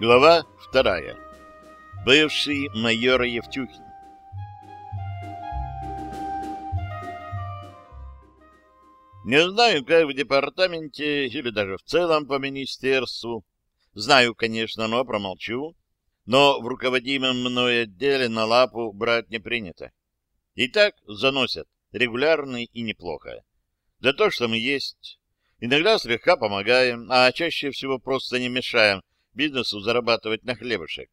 Глава вторая. Бывший майор Евтюхин. Не знаю, как в департаменте или даже в целом по министерству. Знаю, конечно, но промолчу. Но в руководимом мной отделе на лапу брать не принято. И так заносят регулярно и неплохо. За то, что мы есть. Иногда слегка помогаем, а чаще всего просто не мешаем бизнесу зарабатывать на хлебушек.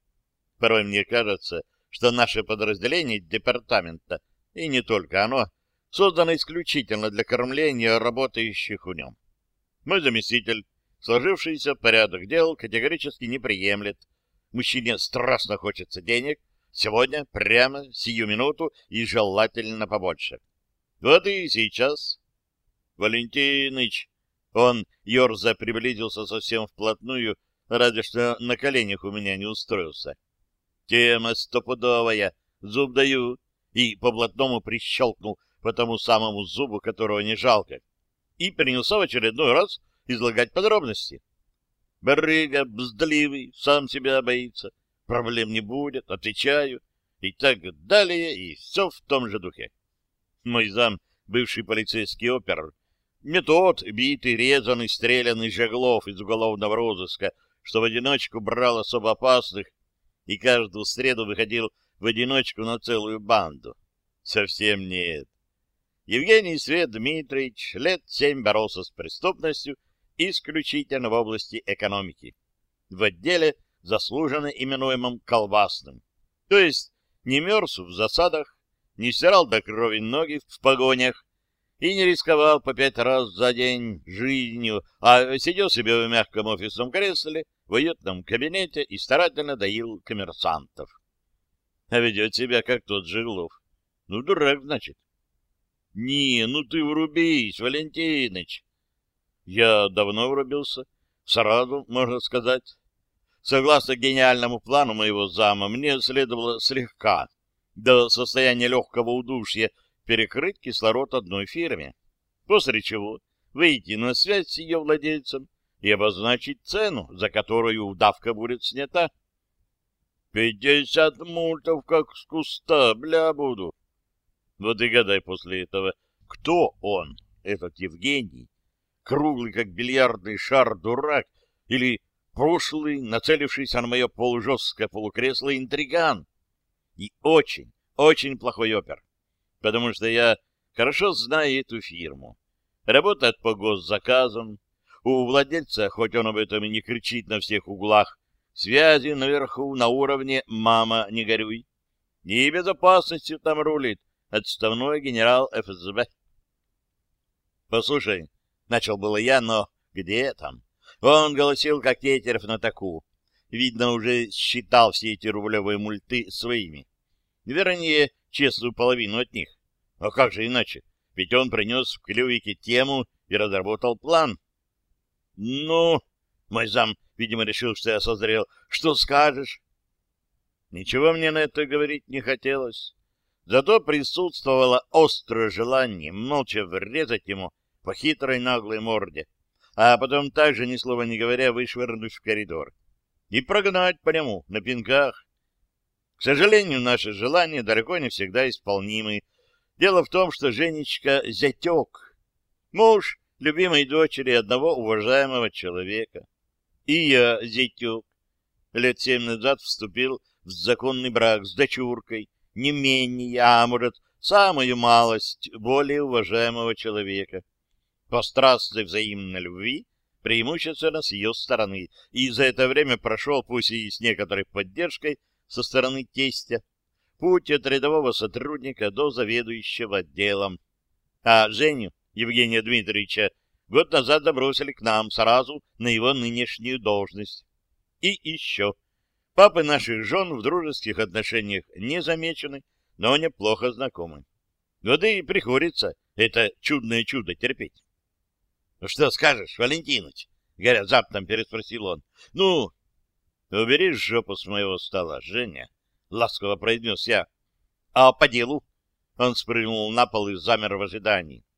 Порой мне кажется, что наше подразделение департамента, и не только оно, создано исключительно для кормления работающих в нем. Мой заместитель сложившийся порядок дел категорически не приемлет. Мужчине страстно хочется денег, сегодня, прямо, сию минуту и желательно побольше. Вот и сейчас. Валентиныч, он, ерза, приблизился совсем вплотную, разве что на коленях у меня не устроился. Тема стопудовая, зуб даю, и по-блатному прищелкнул по тому самому зубу, которого не жалко, и принялся в очередной раз излагать подробности. Барыга, бздливый, сам себя боится, проблем не будет, отвечаю, и так далее, и все в том же духе. Мой зам, бывший полицейский опер, не тот битый, резанный, стрелянный Жеглов из уголовного розыска, что в одиночку брал особо опасных и каждую среду выходил в одиночку на целую банду. Совсем нет. Евгений Свет Дмитриевич лет семь боролся с преступностью исключительно в области экономики, в отделе, заслуженно именуемом колбасным. То есть не мерз в засадах, не стирал до крови ноги в погонях и не рисковал по пять раз за день жизнью, а сидел себе в мягком офисном кресле в уютном кабинете и старательно доил коммерсантов. А ведет себя, как тот Жиглов. Ну, дурак, значит. Не, ну ты врубись, Валентиныч. Я давно врубился. Сразу, можно сказать. Согласно гениальному плану моего зама, мне следовало слегка, до состояния легкого удушья, перекрыть кислород одной фирме, после чего выйти на связь с ее владельцем и обозначить цену, за которую удавка будет снята. Пятьдесят мультов, как с куста, бля, буду. Вот и гадай после этого, кто он, этот Евгений, круглый, как бильярдный шар, дурак, или прошлый, нацелившийся на мое полужесткое полукресло, интриган. И очень, очень плохой опер, потому что я хорошо знаю эту фирму. Работает по госзаказам. У владельца, хоть он об этом и не кричит на всех углах, связи наверху на уровне «мама, не горюй». И безопасностью там рулит отставной генерал ФСБ. «Послушай, — начал было я, но где там? Он голосил, как Тетерев на таку. Видно, уже считал все эти рублевые мульты своими. Вернее, честную половину от них. А как же иначе? Ведь он принес в клювике тему и разработал план. Ну, мой зам, видимо, решил, что я созрел. Что скажешь? Ничего мне на это говорить не хотелось. Зато присутствовало острое желание молча врезать ему по хитрой наглой морде, а потом также, ни слова не говоря, вышвырнуть в коридор и прогнать по нему на пинках. К сожалению, наши желания далеко не всегда исполнимы. Дело в том, что Женечка — зятек, муж любимой дочери одного уважаемого человека. И я зятек. Лет семь назад вступил в законный брак с дочуркой, не менее, а может, самую малость более уважаемого человека по страстной взаимной любви, преимущественно с ее стороны, и за это время прошел, пусть и с некоторой поддержкой со стороны тестя, путь от рядового сотрудника до заведующего отделом. А Женю, Евгения Дмитриевича, год назад забросили к нам сразу на его нынешнюю должность. И еще. Папы наших жен в дружеских отношениях не замечены, но неплохо знакомы. Вот и приходится это чудное чудо терпеть. — что скажешь, Валентиныч? — горя заптом переспросил он. — Ну, убери жопу с моего стола, Женя, — ласково произнес я. — А по делу? Он спрыгнул на пол и замер в ожидании. —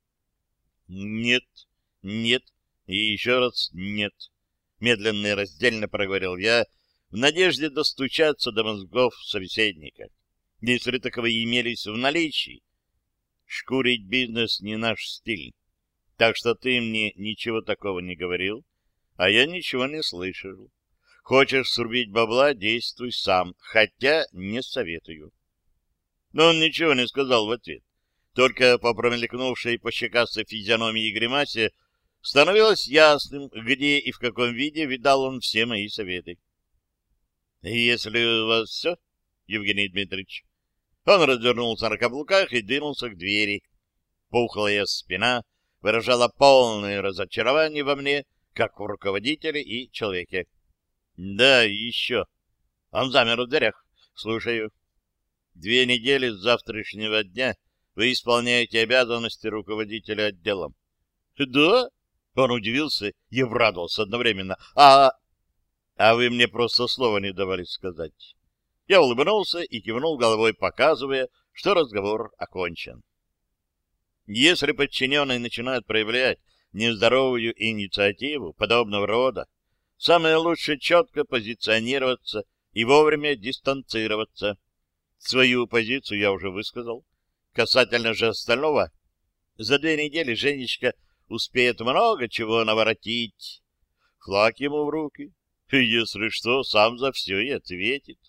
Нет, нет и еще раз нет. Медленно и раздельно проговорил я, в надежде достучаться до мозгов собеседника, если таковые имелись в наличии. Шкурить бизнес не наш стиль, так что ты мне ничего такого не говорил, а я ничего не слышал. Хочешь срубить бабла — действуй сам, хотя не советую. Но он ничего не сказал в ответ. Только по промелькнувшей по щекастой физиономии и гримасе становилось ясным, где и в каком виде видал он все мои советы. — Если у вас все, Евгений Дмитриевич? Он развернулся на каблуках и двинулся к двери. Пухлая спина выражала полное разочарование во мне, как в руководителе и человеке. — Да, еще. Он замер в дверях. Слушаю. Две недели с завтрашнего дня вы исполняете обязанности руководителя отделом. — Да? Он удивился и обрадовался одновременно. — А... А вы мне просто слова не давали сказать. Я улыбнулся и кивнул головой, показывая, что разговор окончен. Если подчиненные начинают проявлять нездоровую инициативу подобного рода, самое лучшее четко позиционироваться и вовремя дистанцироваться. Свою позицию я уже высказал. Касательно же остального, за две недели Женечка успеет много чего наворотить. Флаг ему в руки, и, если что, сам за все и ответит.